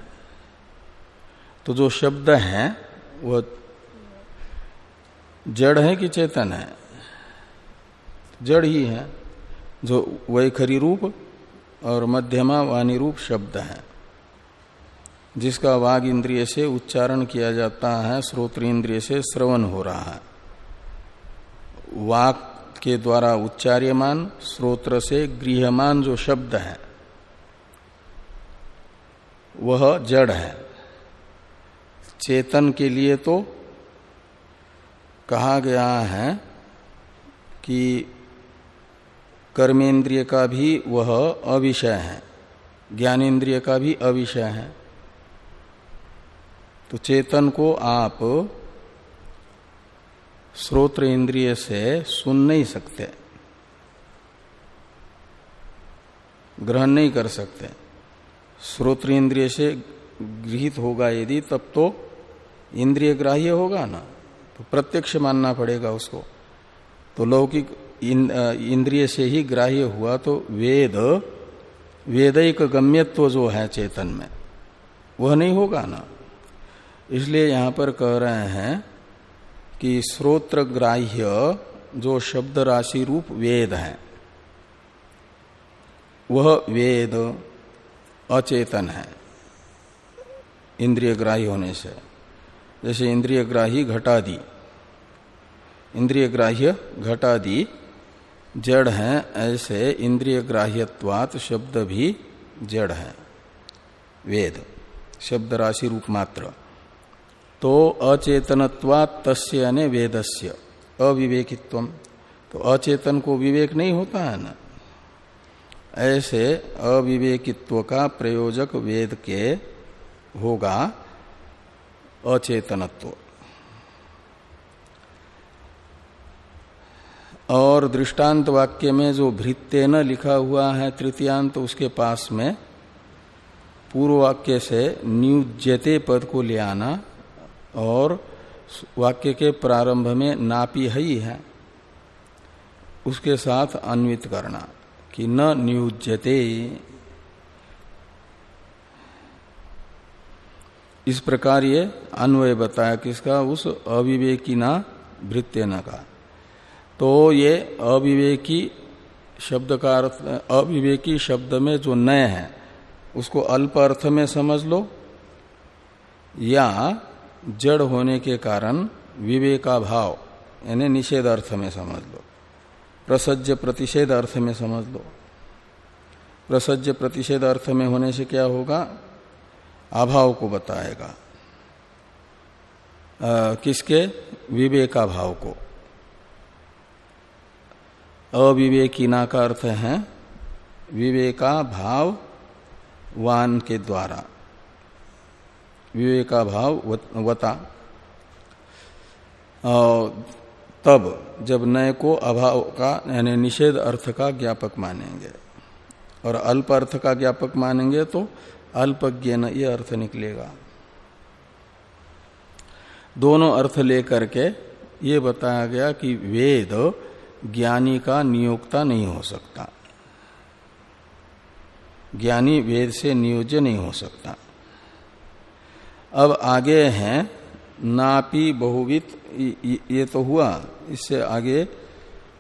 S1: तो जो शब्द है वह जड़ है कि चेतन है? जड़ ही है, जो वैखरी रूप और मध्यमा वाणी रूप शब्द है, जिसका वाग इंद्रिय से उच्चारण किया जाता है श्रोत्र इंद्रिय से श्रवण हो रहा है। वाक के द्वारा उच्चार्यमान श्रोत्र से गृहमान जो शब्द है, वह जड़ है। चेतन के लिए तो कहा गया है कि कर्मेंद्रिय का भी वह अविषय है ज्ञानेन्द्रिय का भी अविषय है। तो चेतन को आप श्रोत्र इंद्रिय से सुन नहीं सकते। ग्रहण नहीं कर सकते। श्रोत्र इंद्रिय से गृहित होगा यदि, तब तो इंद्रिय ग्राह्य होगा ना। तो प्रत्यक्ष मानना पड़ेगा उसको। तो लौकिक इंद्रिय से ही ग्राह्य हुआ तो वेद, वेदिक गम्यत्व जो है चेतन में, वह नहीं होगा ना। इसलिए यहाँ पर कह रहे हैं कि श्रोत्र ग्राह्य जो शब्द राशि रूप वेद है, वह वेद अचेतन है इंद्रिय ग्राही होने से। जैसे इंद्रिय ग्राही घटादि इंद्रिय ग्राह्य घटादि जड़ हैं, ऐसे इंद्रिय ग्राह्यत्वात शब्द भी जड़ है, वेद शब्द राशि रूप मात्र। तो अचेतनत्वात तस्य यानी वेदस्य, अविवेकित्व। तो अचेतन को विवेक नहीं होता है ना। ऐसे अविवेकित्व का प्रयोजक वेद के होगा अचेतनत्व। और दृष्टांत वाक्य में जो भृत्य न लिखा हुआ है तृतीयांत, उसके पास में पूर्व वाक्य से नियुज्यते पद को ले आना और वाक्य के प्रारंभ में नापी ही है उसके साथ अन्वित करना कि न नियुज्यते। इस प्रकार ये अन्वय बताया किसका उस अविवेकी ना भृत्य न का तो ये अविवेकी शब्द का अर्थ, अविवेकी शब्द में जो नय है, उसको अल्प अर्थ में समझ लो या जड़ होने के कारण विवेका भाव यानी निषेध अर्थ में समझ लो। प्रसज्य प्रतिषेध अर्थ में समझ लो। प्रसज्य प्रतिषेध अर्थ में होने से क्या होगा? अभाव को बताएगा। आ, किसके? विवेका भाव को। अविवेकीना का अर्थ है विवेका भाव वान के द्वारा। विवेका भाव वता। तब जब नय को अभाव का, यानी निषेध अर्थ का ज्ञापक मानेंगे। और अल्प अर्थ का ज्ञापक मानेंगे तो अल्पज्ञ न ये अर्थ निकलेगा। दोनों अर्थ लेकर के ये बताया गया कि वेद ज्ञानी का नियोक्ता नहीं हो सकता। ज्ञानी वेद से नियोज्य नहीं हो सकता। अब आगे हैं, नापी बहुवित, ये तो हुआ, इससे आगे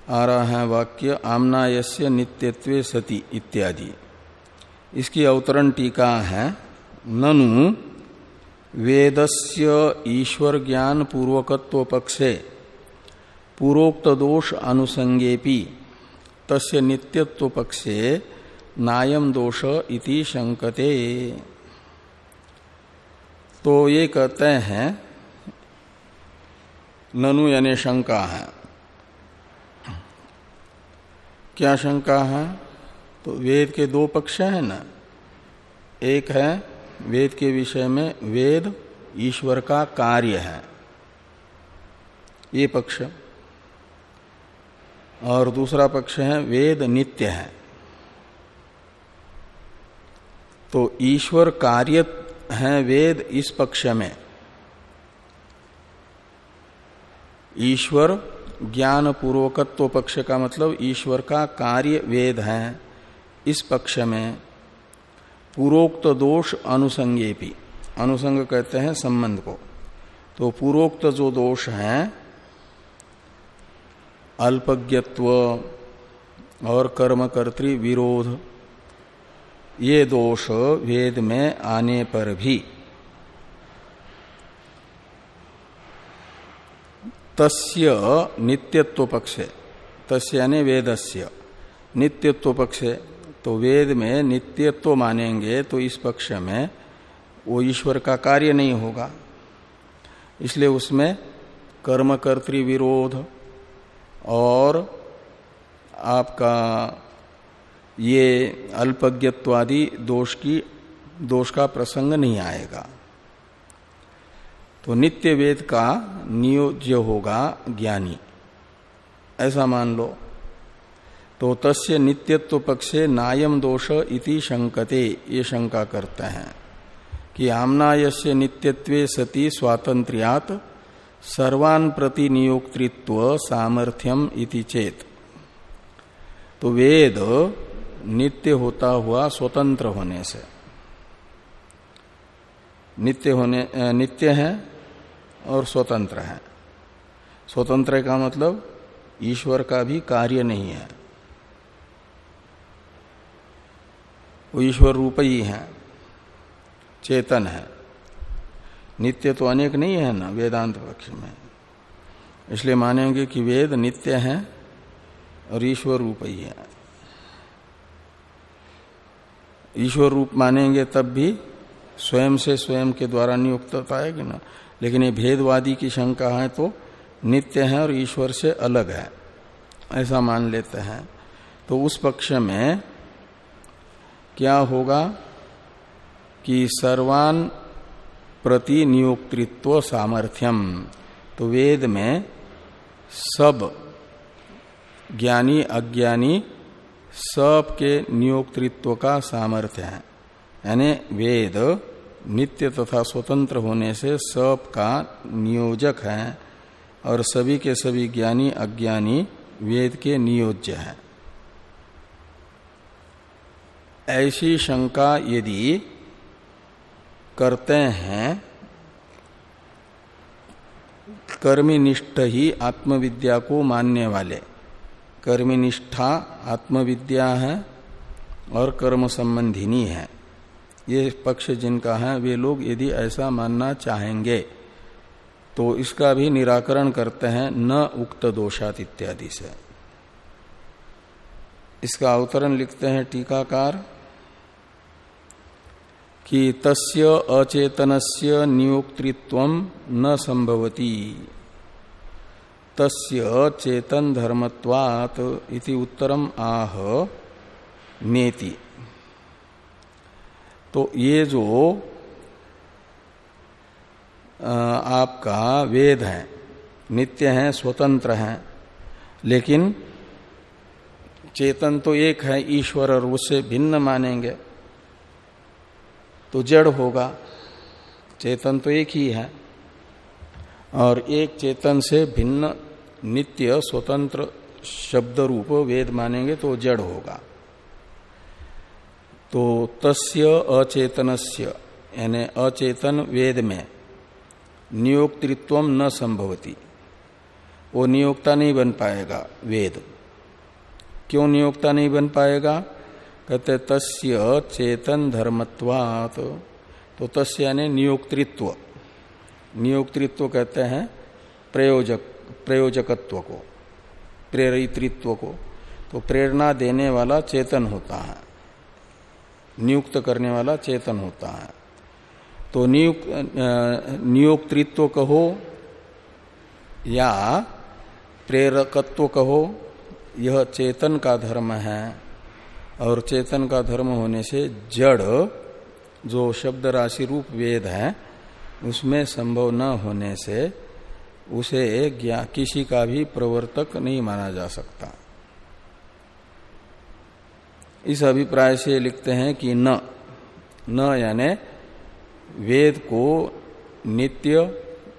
S1: आ रहा है वाक्य आमनायस्य नित्यत्व सती इत्यादि। इसकी अवतरण टीका है, ननु वेदस्य ईश्वर ज्ञान पूर्वकत्व पक्षे पूर्वोक्त दोष अनुसंगेपि तस्य नित्यत्व पक्षे नायम दोष इति शंकते तो ये कहते हैं, ननु यानी शंका है। क्या शंका है? तो वेद के दो पक्ष हैं ना। एक है, वेद के विषय में वेद ईश्वर का कार्य है। ये पक्ष। और दूसरा पक्ष है, वेद नित्य है। तो ईश्वर कार्य है वेद इस पक्ष में। ईश्वर ज्ञान पूर्वकत्व पक्ष का मतलब ईश्वर का कार्य वेद है। इस पक्ष में पूर्वोक्त दोष अनुसंगेपी, अनुसंग कहते हैं संबंध को। तो पूर्वोक्त जो दोष है, अल्पज्ञत्व और कर्मकर्तृ विरोध ये दोष वेद में आने पर भी। तस्य नित्यत्व पक्षे तस्य यानी वेदस्य। नित्यत्व पक्षे तो वेद में नित्यत्व मानेंगे तो इस पक्ष में वो ईश्वर का कार्य नहीं होगा। इसलिए उसमें कर्मकर्तृ विरोध और आपका ये अल्पज्ञत्वादि दोष की, दोष का प्रसंग नहीं आएगा। तो नित्य वेद का नियोज्य होगा ज्ञानी। ऐसा मान लो। तो तस्य नित्यत्व पक्षे नायम दोष इति शंकते, ये शंका करते हैं कि आमनायस्य नित्यत्वे सती स्वातंत्र्यात सर्वान प्रति नियोक्तृत्व सामर्थ्यम इति चेत। तो वेद नित्य होता हुआ स्वतंत्र होने से। नित्य होने नित्य है और स्वतंत्र है। स्वतंत्र का मतलब ईश्वर का भी कार्य नहीं है। वो ईश्वर रूप ही है, चेतन है। नित्य तो अनेक नहीं है ना, वेदांत पक्ष में। इसलिए मानेंगे कि वेद नित्य है और ईश्वर रूप ही है। ईश्वर रूप मानेंगे तब भी स्वयं से स्वयं के द्वारा नियुक्त पाएगी ना। लेकिन ये भेदवादी की शंका है तो नित्य है और ईश्वर से अलग है। ऐसा मान लेते हैं। तो उस पक्ष में क्या होगा कि सर्वान प्रति नियोक्तृत्व सामर्थ्यम। तो वेद में सब ज्ञानी, अज्ञानी सब के नियोक्तृत्व का सामर्थ्य है। यानी वेद, नित्य तथा स्वतंत्र होने से सब का नियोजक है और सभी के सभी ज्ञानी, अज्ञानी वेद के नियोज्य हैं। ऐसी शंका यदि करते हैं कर्मनिष्ठ ही आत्मविद्या को मानने वाले कर्मनिष्ठा आत्मविद्या है और कर्म संबंधिनी है। ये पक्ष जिनका है, वे लोग यदि ऐसा मानना चाहेंगे तो इसका भी निराकरण करते हैं, न उक्त दोषात इत्यादि से। इसका अवतरण लिखते हैं टीकाकार, कि तस्य अचेतनस्य नियोक्तृत्व न संभवती। तस्य चेतन धर्मत्वात् इति उत्तरम आह, नेति। तो ये जो आपका वेद है, नित्य है, स्वतंत्र है, लेकिन चेतन तो एक है, ईश्वर और उससे भिन्न मानेंगे तो जड़ होगा, चेतन तो एक ही है, और एक चेतन से भिन्न नित्य स्वतंत्र शब्द रूप वेद मानेंगे तो जड़ होगा। तो तस्य अचेतनस्य, यानी अचेतन वेद में नियोक्तृत्व न संभवती। वो नियोक्ता नहीं बन पाएगा वेद। क्यों नियोक्ता नहीं बन पाएगा? कहते तस्य चेतन धर्मत्वात। तो तस्य यानी नियोक्तृत्व। नियोक्तृत्व कहते हैं प्रयोजक। प्रयोजकत्व को प्रेरित्व को तो प्रेरणा देने वाला चेतन होता है। नियुक्त करने वाला चेतन होता है। तो नियुक्त, नियोक्तृत्व कहो या प्रेरकत्व कहो, यह चेतन का धर्म है। और चेतन का धर्म होने से जड़, जो शब्द राशि रूप वेद है, उसमें संभव न होने से उसे किसी का भी प्रवर्तक नहीं माना जा सकता। इस अभिप्राय से लिखते हैं कि न न यानी वेद को नित्य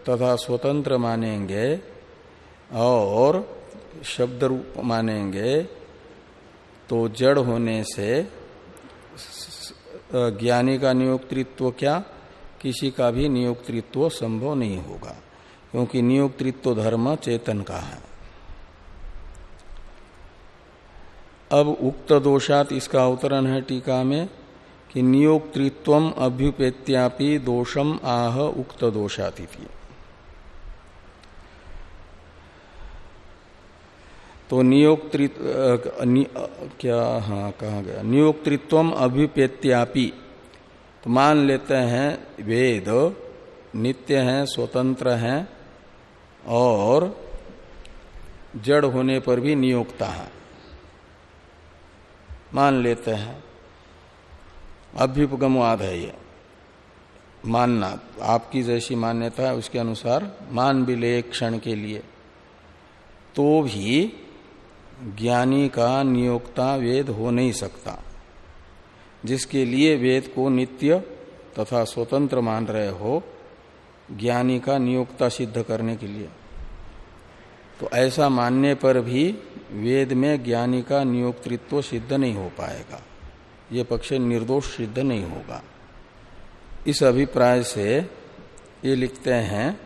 S1: तथा स्वतंत्र मानेंगे और शब्द रूप मानेंगे तो जड़ होने से ज्ञानी का नियोक्तृत्व क्या? किसी का भी नियोक्तृत्व संभव नहीं होगा। क्योंकि नियोक्तृत्व धर्म चेतन का है। अब उक्त दोषात इसका अवतरण है टीका में कि नियोक्तृत्व अभ्युपेत्यापि दोषम आह उक्त दोषाति तो नियोक्तृत्व क्या हाँ कहा गया? नियोक्तृत्व अभ्युपेत्यापि। तो मान लेते हैं, वेद, नित्य है, स्वतंत्र है और जड़ होने पर भी नियोक्ता है। मान लेते हैं। अभ्युपगमवाद है ये। मानना, आपकी जैसी मान्यता है उसके अनुसार मान भी ले क्षण के लिए। तो भी ज्ञानी का नियोक्ता वेद हो नहीं सकता। जिसके लिए वेद को नित्य तथा स्वतंत्र मान रहे हो, ज्ञानी का नियोक्ता सिद्ध करने के लिए। तो ऐसा मानने पर भी वेद में ज्ञानी का नियोक्तृत्व सिद्ध नहीं हो पाएगा। ये पक्ष निर्दोष सिद्ध नहीं होगा। इस अभिप्राय से ये लिखते हैं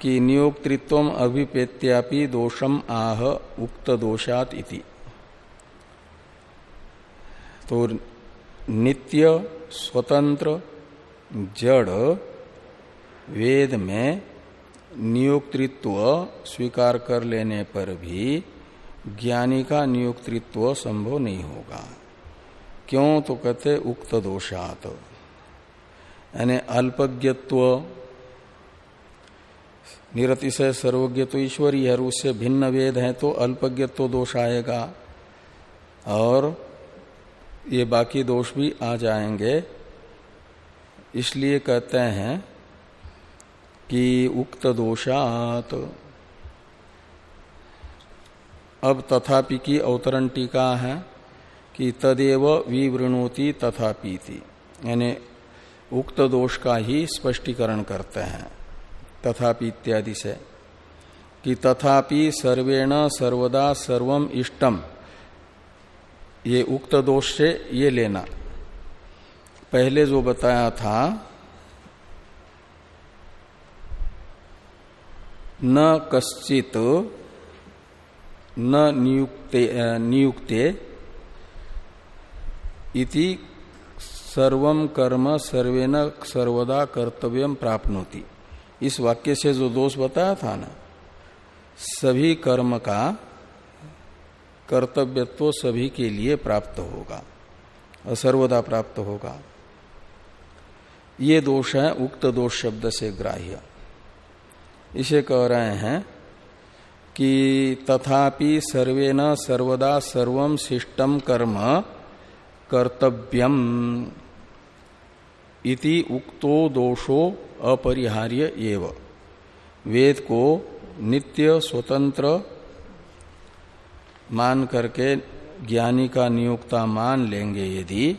S1: कि नियोक्तृत्व अभिपेत्यापि दोषम आह उक्त दोषात इति। तो नित्य, स्वतंत्र, जड़ वेद में नियोक्तृत्व स्वीकार कर लेने पर भी ज्ञानी का नियोक्तृत्व संभव नहीं होगा। क्यों? तो कहते उक्त दोषात। यानी अल्पज्ञत्व निरतिशय सर्वज्ञ तो ईश्वरी है उससे भिन्न वेद है तो अल्पज्ञत्व दोष आएगा। और ये बाकी दोष भी आ जाएँगे। इसलिए कहते हैं कि उक्त दोषात। अब तथापि की अवतरण टीका है कि तदेव विवृणोति तथापि यानी उक्त दोष का ही स्पष्टीकरण करते हैं। तथापि इत्यादि से। कि तथापि सर्वेण सर्वदा सर्वम इष्टम। ये उक्त दोष से ये लेना। पहले जो बताया था न कश्चित न नियुक्ते नियुक्ते इति सर्वम कर्म सर्वेन सर्वदा कर्तव्यम प्राप्नोति। इस वाक्य से जो दोष बताया था ना, सभी कर्म का कर्तव्यत्व सभी के लिए प्राप्त होगा और सर्वदा प्राप्त होगा। ये दोष है, उक्त दोष शब्द से ग्राह्य। इसे कह रहे हैं कि तथापि सर्वे न सर्वदा सर्व शिष्टम कर्म कर्तव्यम इति उक्तो दोषो अपरिहार्य एव। वेद को नित्य स्वतंत्र मान करके ज्ञानी का नियोक्ता मान लेंगे यदि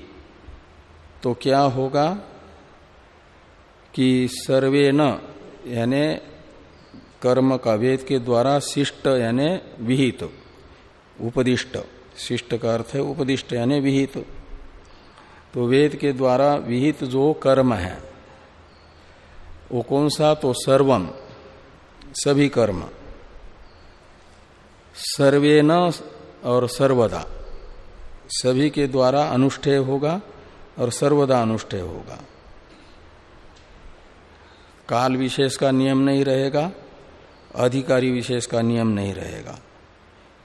S1: तो क्या होगा कि सर्वे न यानी कर्म का वेद के द्वारा शिष्ट यानी विहित। उपदिष्ट। शिष्ट का अर्थ है उपदिष्ट यानी विहित। तो वेद के द्वारा विहित जो कर्म है, वो कौन सा? तो सर्वम सभी कर्म। सर्वे न और सर्वदा। सभी के द्वारा अनुष्ठेय होगा और सर्वदा अनुष्ठेय होगा। काल विशेष का नियम नहीं रहेगा। अधिकारी विशेष का नियम नहीं रहेगा।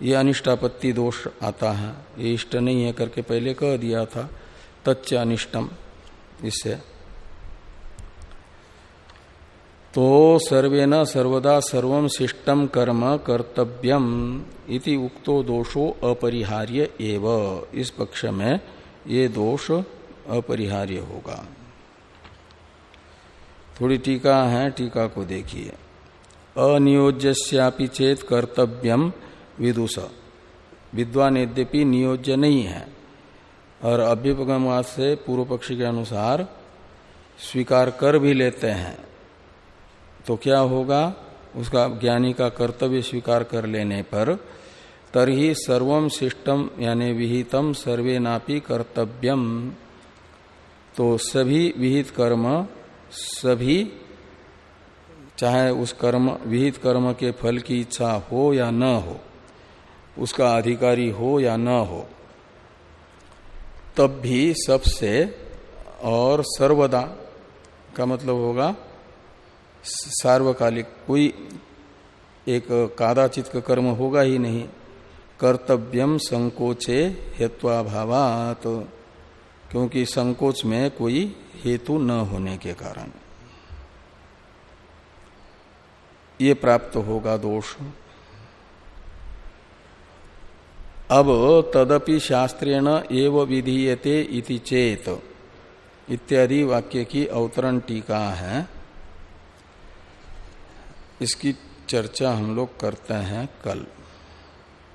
S1: ये अनिष्टापत्ति दोष आता है। ये इष्ट नहीं है करके पहले कह दिया था। तच्च अनिष्टम। इससे तो सर्वे न सर्वदा सर्व शिष्टम कर्म कर्तव्यम इति उक्तो दोषो अपरिहार्य एव। इस पक्ष में ये दोष अपरिहार्य होगा। थोड़ी टीका है, टीका को देखिए। अनियोज्यश्यापि चेत कर्तव्यम विदुष। विद्वान यद्यपि नियोज्य नहीं है। और अभ्युपगमवाद से पूर्व पक्षी के अनुसार स्वीकार कर भी लेते हैं। तो क्या होगा? उसका ज्ञानी का कर्तव्य स्वीकार कर लेने पर तरही सर्वम शिष्टम यानी विहितम सर्वे नापी कर्तव्यम। तो सभी विहित कर्म सभी चाहे उस कर्म, विहित कर्म के फल की इच्छा हो या न हो, उसका अधिकारी हो या न हो, तब भी सबसे और सर्वदा का मतलब होगा सार्वकालिक। कोई एक कादाचित का कर्म होगा ही नहीं। कर्तव्यम संकोचे हेत्वाभावात, क्योंकि संकोच में कोई हेतु न होने के कारण। ये प्राप्त होगा दोष। अब तदपि शास्त्रेण एव विधीयते इति चेत। इत्यादि वाक्य की अवतरण टीका है। इसकी चर्चा हम लोग करते हैं कल।